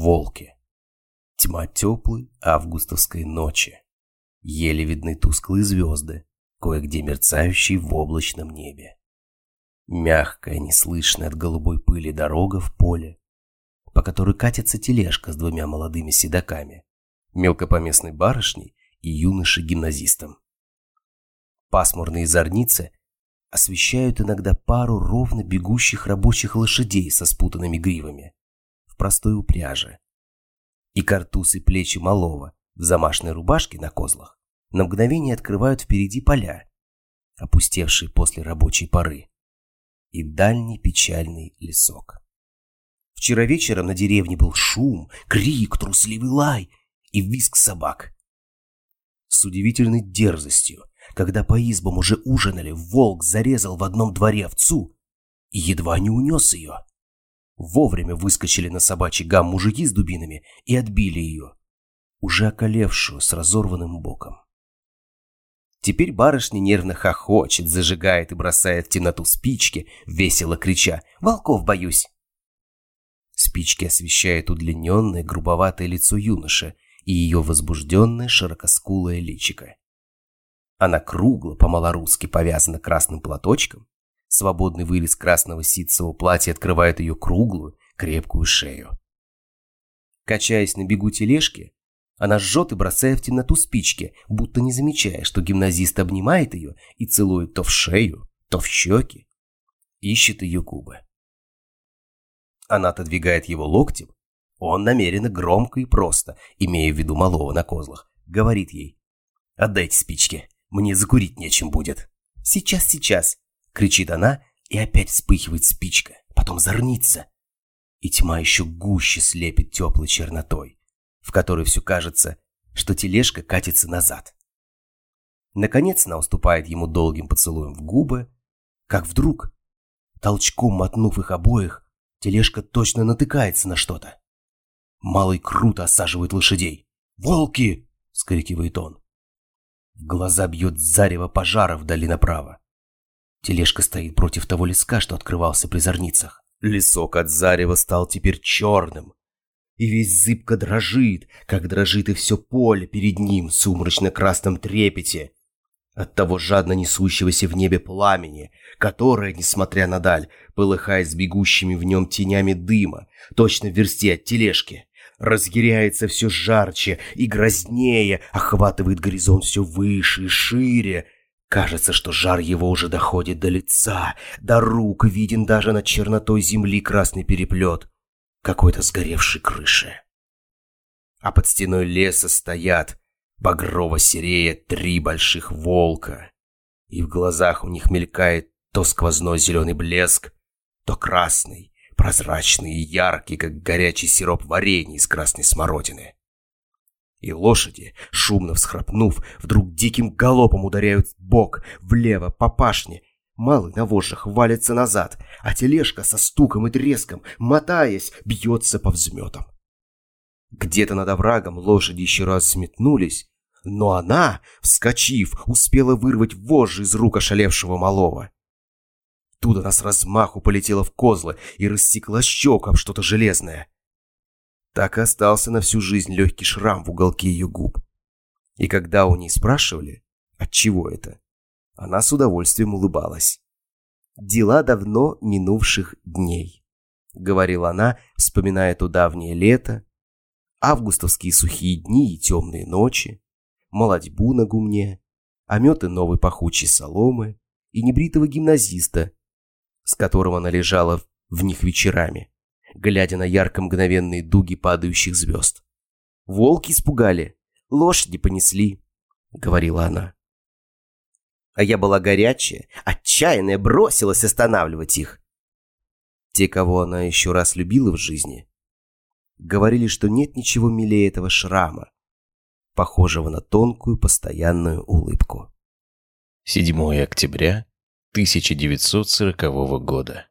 Волки. Тьма теплой августовской ночи. Еле видны тусклые звезды, кое-где мерцающие в облачном небе. Мягкая, неслышная от голубой пыли дорога в поле, по которой катится тележка с двумя молодыми седаками, мелкопоместной барышней и юношей-гимназистом. Пасмурные зорницы освещают иногда пару ровно бегущих рабочих лошадей со спутанными гривами простой упряже. И картуз и плечи малого в замашной рубашке на козлах на мгновение открывают впереди поля, опустевшие после рабочей поры, и дальний печальный лесок. Вчера вечером на деревне был шум, крик, трусливый лай и визг собак. С удивительной дерзостью когда по избам уже ужинали, волк зарезал в одном дворе овцу и едва не унес ее. Вовремя выскочили на собачий гам мужики с дубинами и отбили ее, уже околевшую с разорванным боком. Теперь барышня нервно хохочет, зажигает и бросает в темноту спички, весело крича «Волков боюсь!». Спички освещают удлиненное, грубоватое лицо юноши и ее возбужденное широкоскулое личико. Она кругло, по-малорусски повязана красным платочком. Свободный вырез красного ситцевого платья открывает ее круглую, крепкую шею. Качаясь на бегу тележки, она жжет и бросает в темноту спички, будто не замечая, что гимназист обнимает ее и целует то в шею, то в щеки. Ищет ее губы. Она отодвигает его локтем. Он намеренно громко и просто, имея в виду малого на козлах, говорит ей «Отдайте спички, мне закурить нечем будет. Сейчас, сейчас, кричит она, и опять вспыхивает спичка, потом зорнится. И тьма еще гуще слепит теплой чернотой, в которой все кажется, что тележка катится назад. Наконец она уступает ему долгим поцелуем в губы, как вдруг, толчком мотнув их обоих, тележка точно натыкается на что-то. Малый круто осаживает лошадей. «Волки!» — скрикивает он. В глаза бьет зарево пожара вдали направо. Тележка стоит против того леска, что открывался при зорницах. Лесок от зарева стал теперь черным. И весь зыбко дрожит, как дрожит и все поле перед ним в сумрачно-красном трепете. От того жадно несущегося в небе пламени, которое, несмотря на даль, полыхает с бегущими в нем тенями дыма, точно в версте от тележки разъяряется все жарче и грознее, охватывает горизонт все выше и шире. Кажется, что жар его уже доходит до лица, до рук, виден даже над чернотой земли красный переплет какой-то сгоревшей крыши. А под стеной леса стоят, багрово-серея, три больших волка. И в глазах у них мелькает то сквозной зеленый блеск, то красный, прозрачный и яркий, как горячий сироп варенья из красной смородины. И лошади, шумно всхрапнув, вдруг диким галопом ударяют в бок, влево, по пашне. Малый на вожжах валится назад, а тележка со стуком и треском, мотаясь, бьется по взметам. Где-то над оврагом лошади еще раз сметнулись, но она, вскочив, успела вырвать вожжи из рук ошалевшего малого. Оттуда она с размаху полетела в козлы и рассекла щеку об что-то железное. Так и остался на всю жизнь легкий шрам в уголке ее губ. И когда у ней спрашивали, от чего это, она с удовольствием улыбалась. «Дела давно минувших дней», — говорила она, вспоминая то давнее лето, августовские сухие дни и темные ночи, молодьбу на гумне, ометы новой пахучей соломы и небритого гимназиста, с которым она лежала в них вечерами, глядя на ярко мгновенные дуги падающих звезд. «Волки испугали, лошади понесли», — говорила она. А я была горячая, отчаянная, бросилась останавливать их. Те, кого она еще раз любила в жизни, говорили, что нет ничего милее этого шрама, похожего на тонкую постоянную улыбку. 7 октября 1940 года.